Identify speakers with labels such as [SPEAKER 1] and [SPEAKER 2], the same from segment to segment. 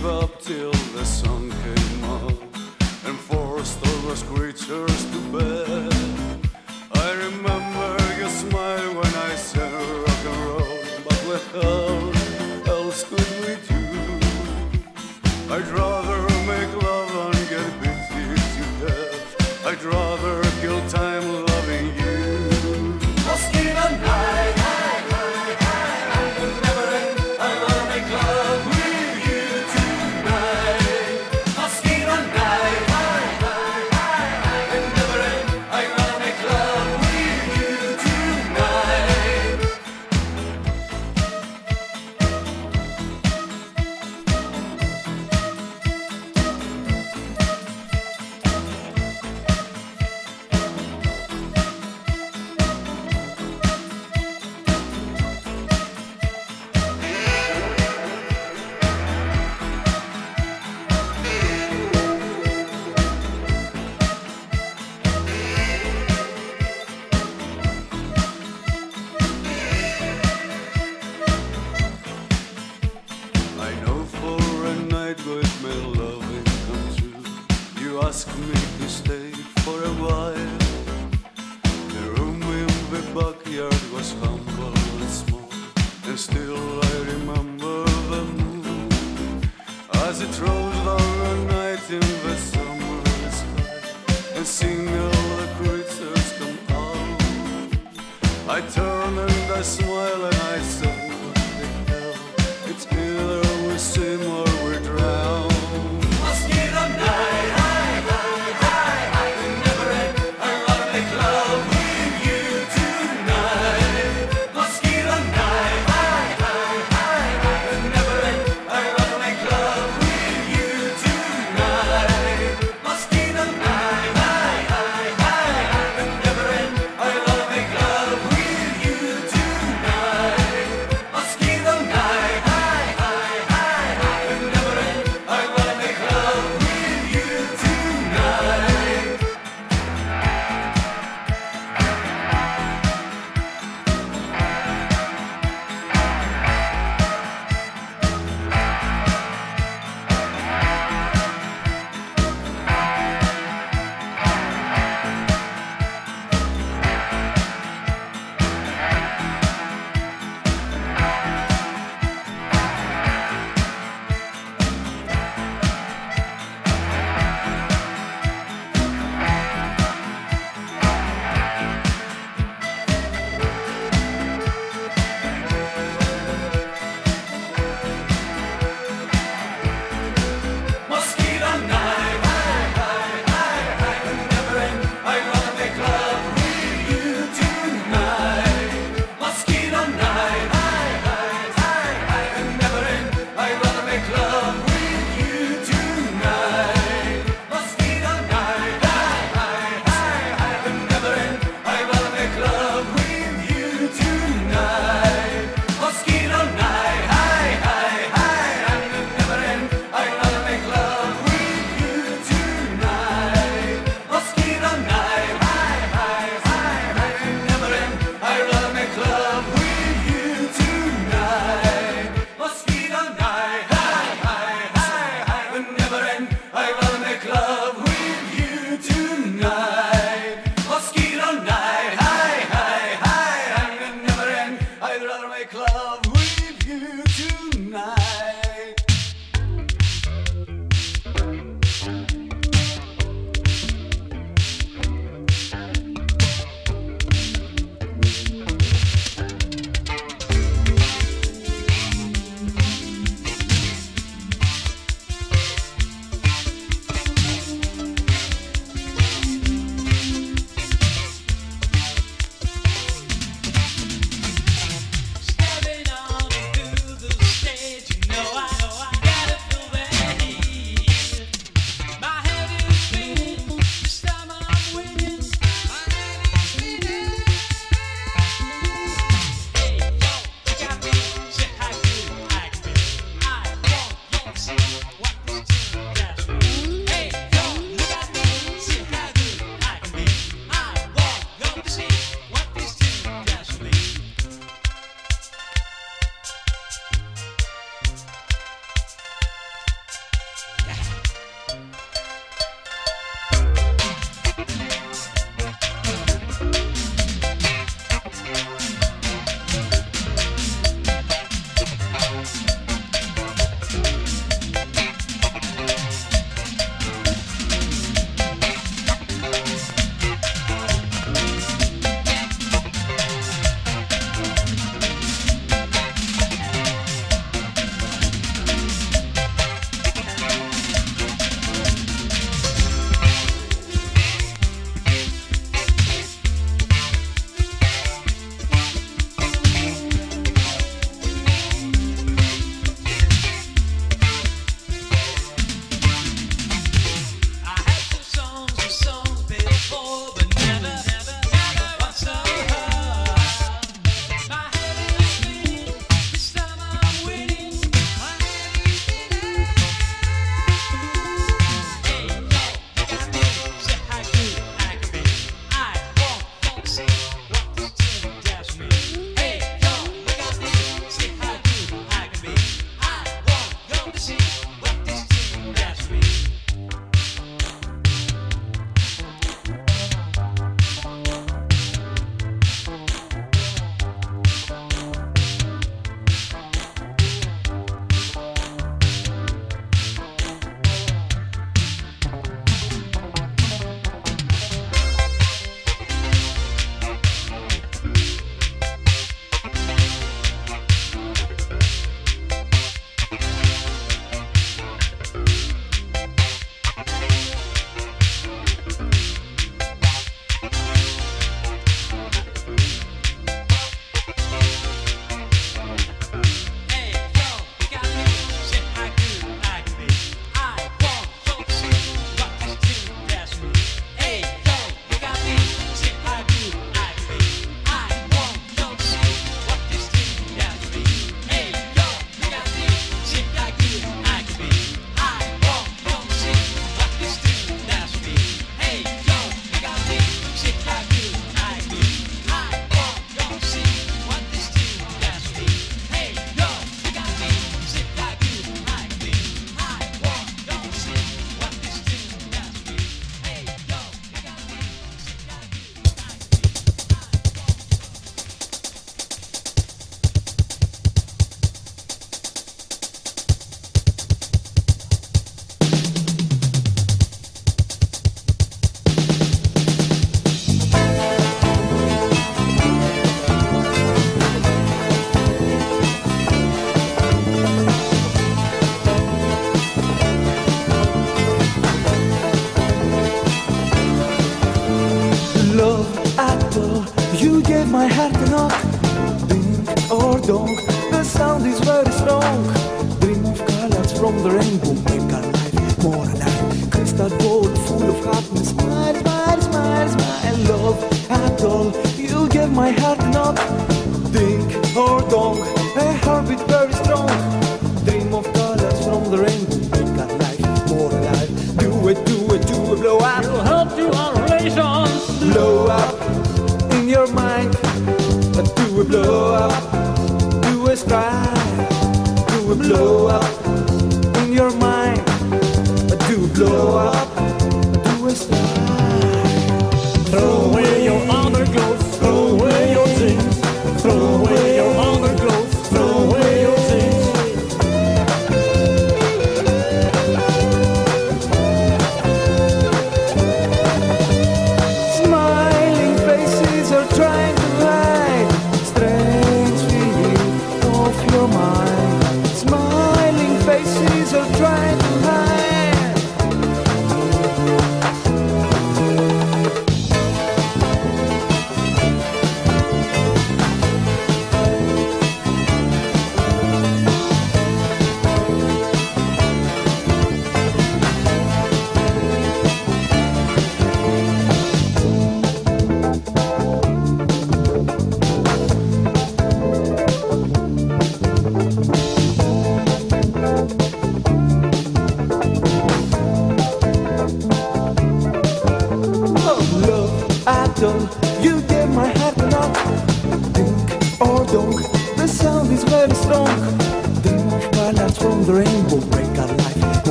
[SPEAKER 1] gave up till the sun came up and forced all those creatures to bed.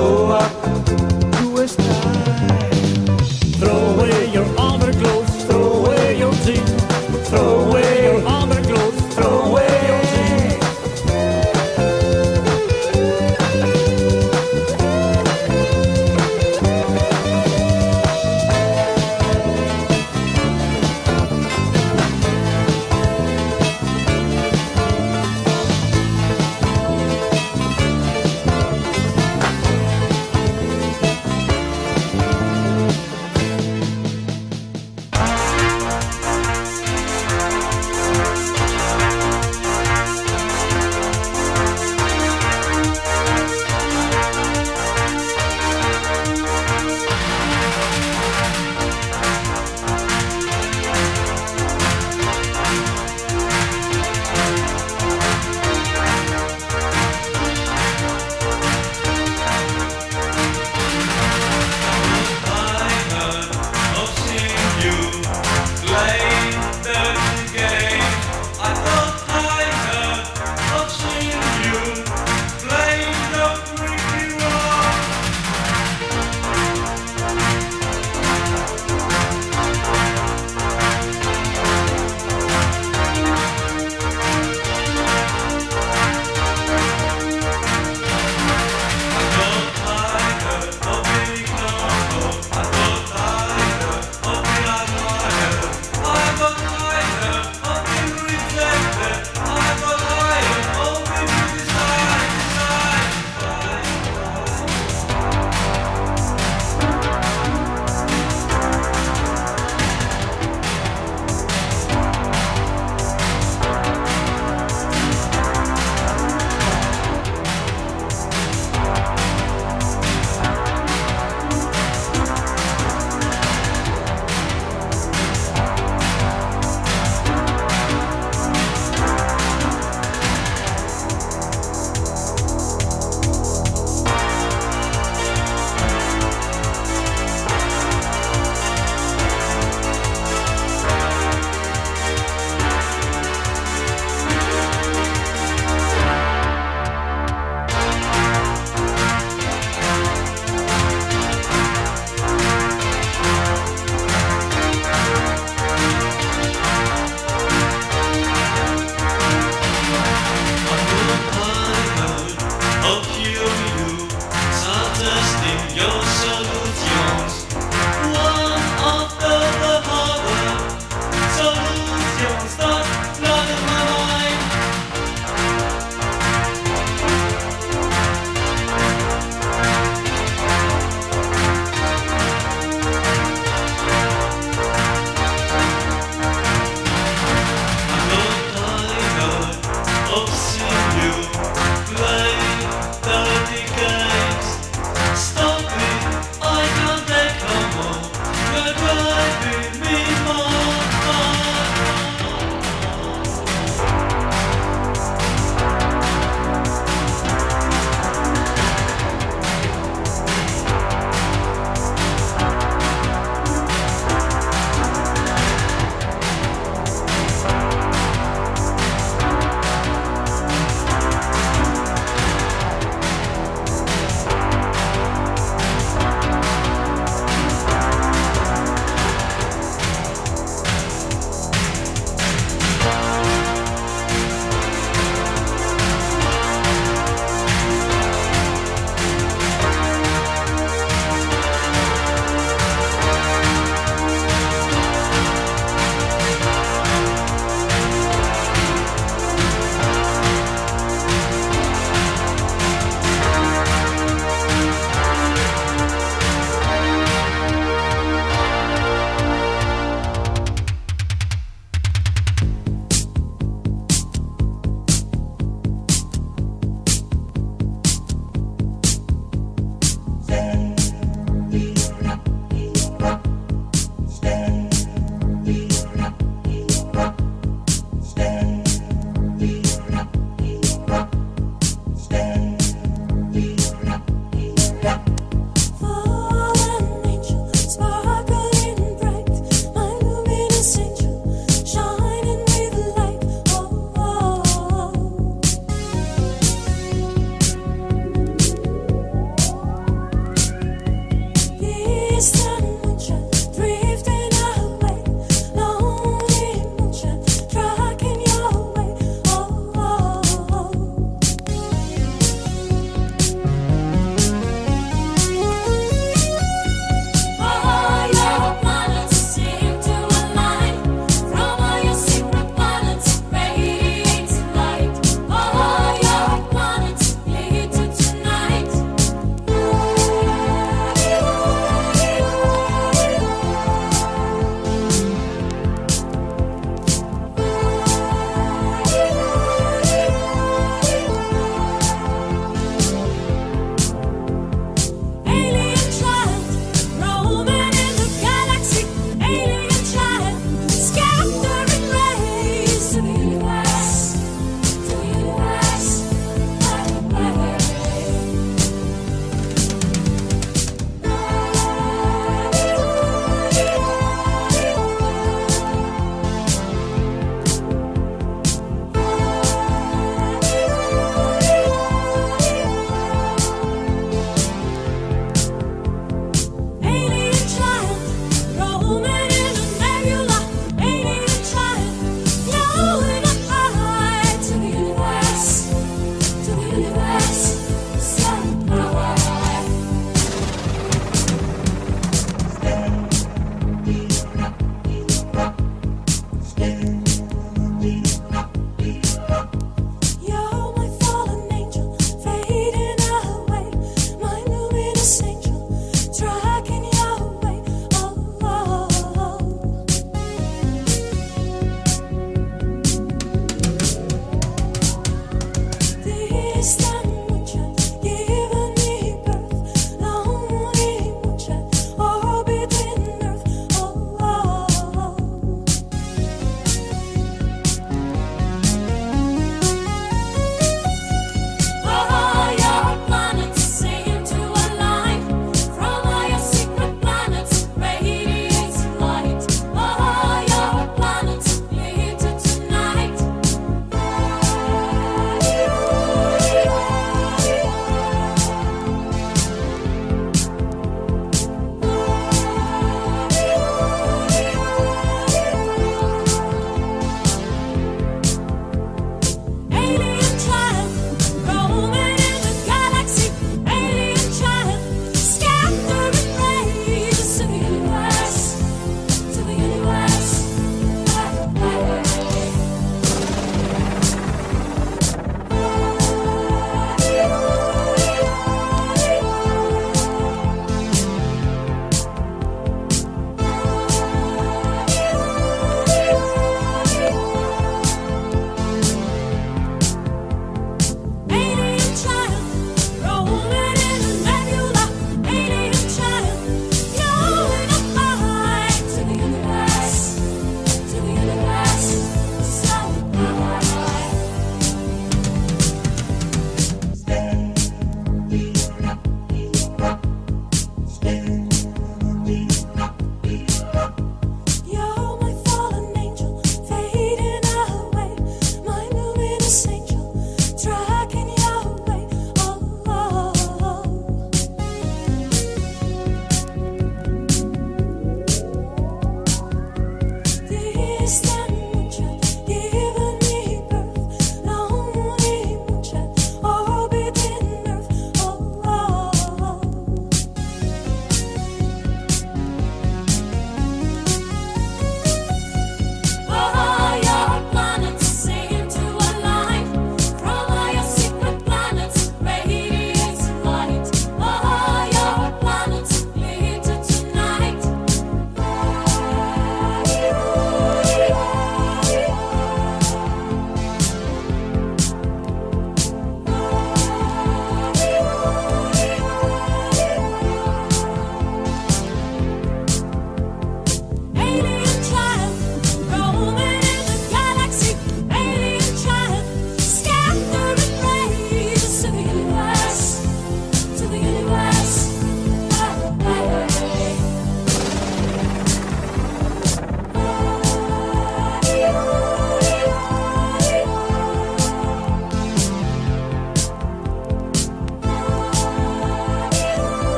[SPEAKER 2] show up.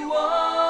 [SPEAKER 3] Game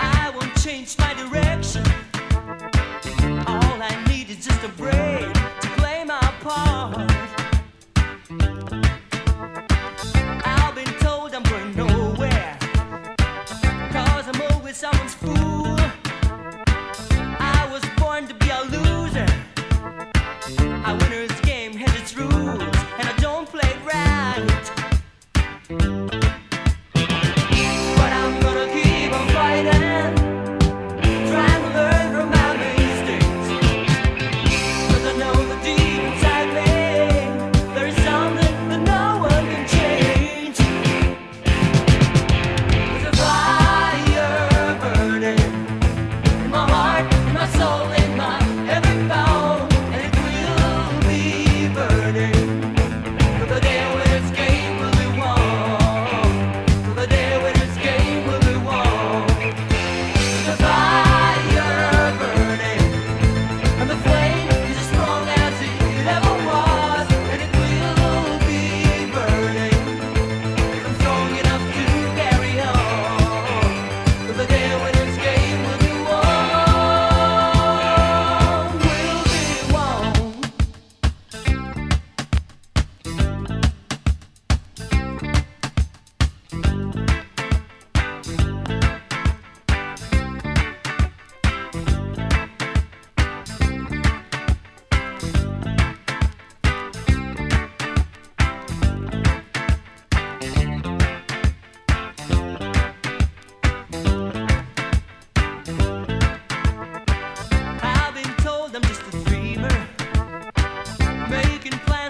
[SPEAKER 2] I won't change my direction. All
[SPEAKER 4] I
[SPEAKER 2] need is just a break.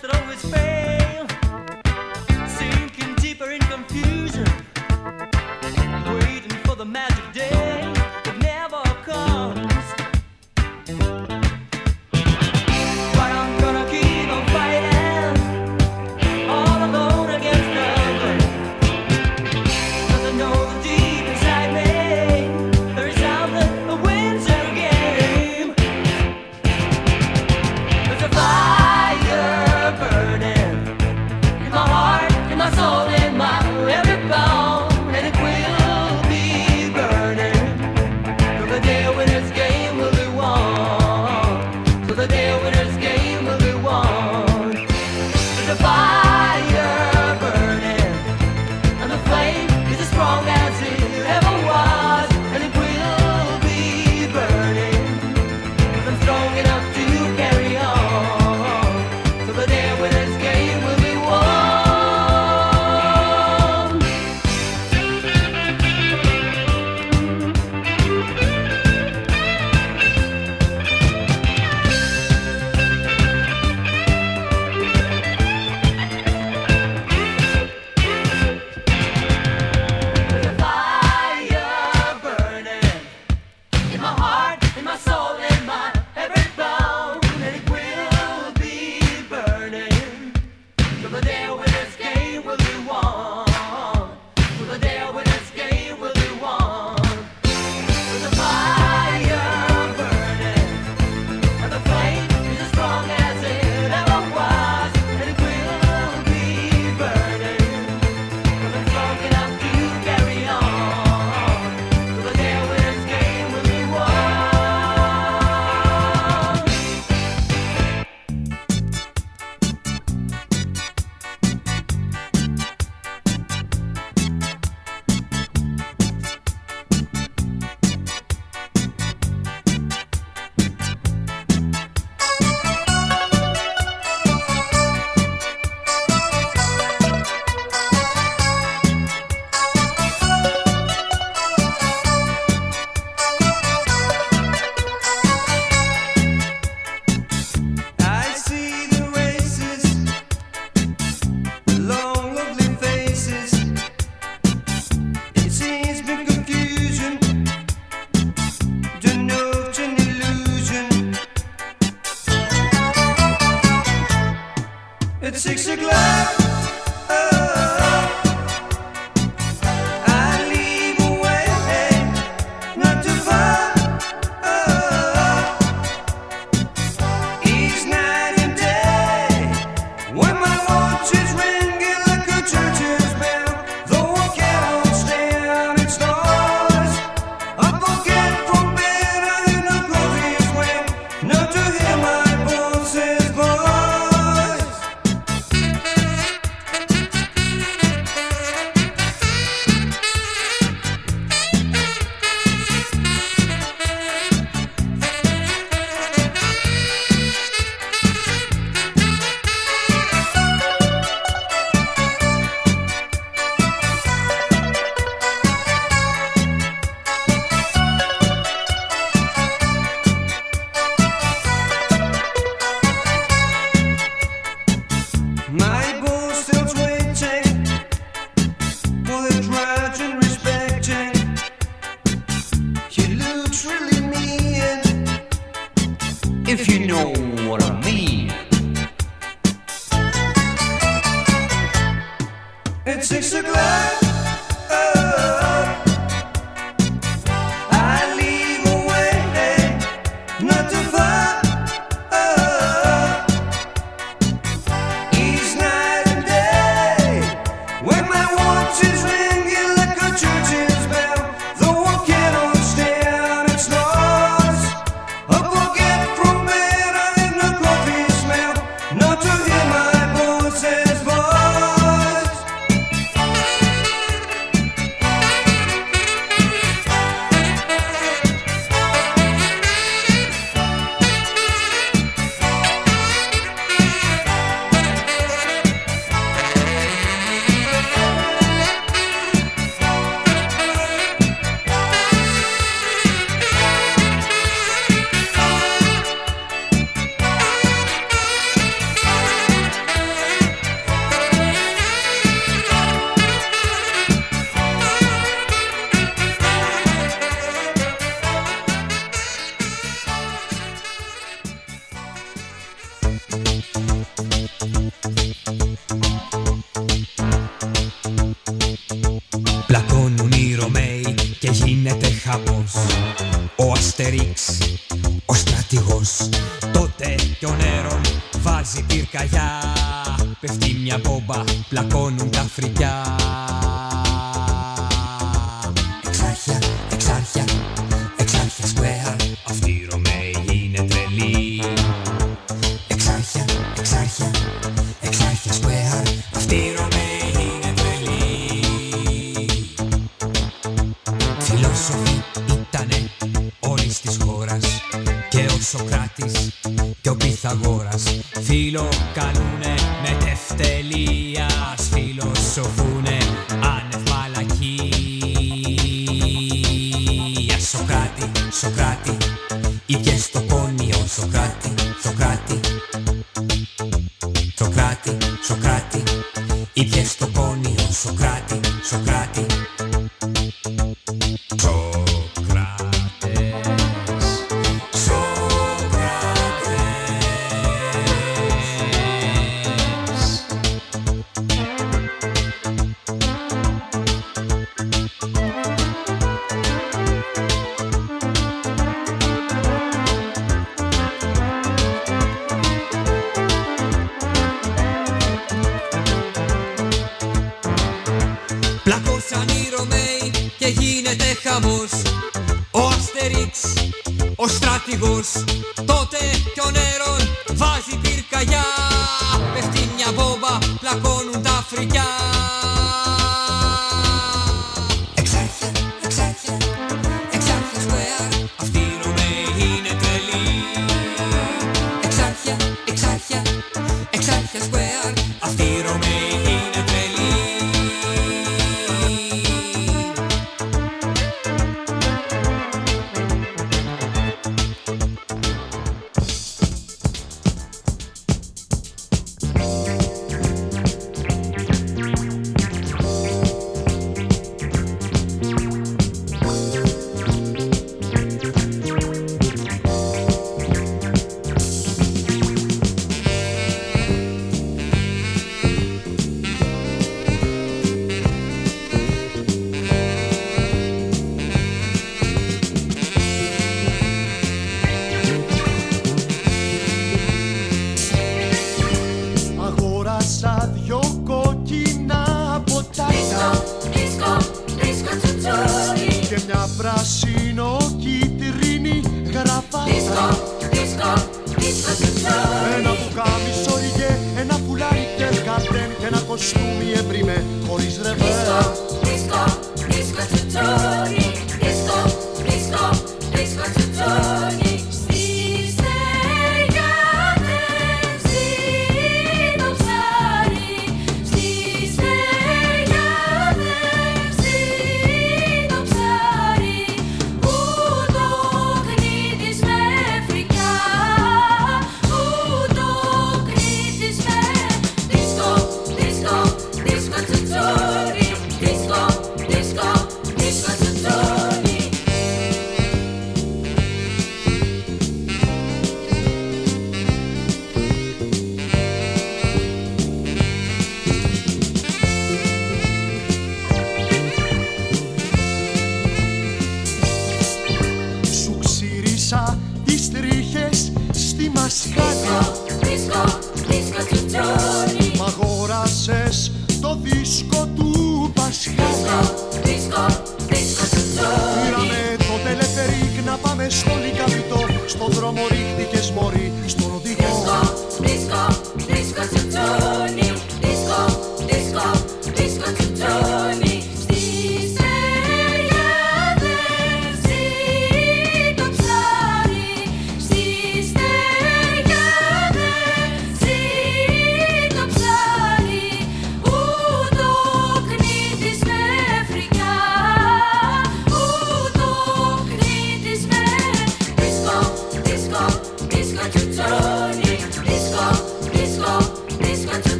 [SPEAKER 2] throw his face.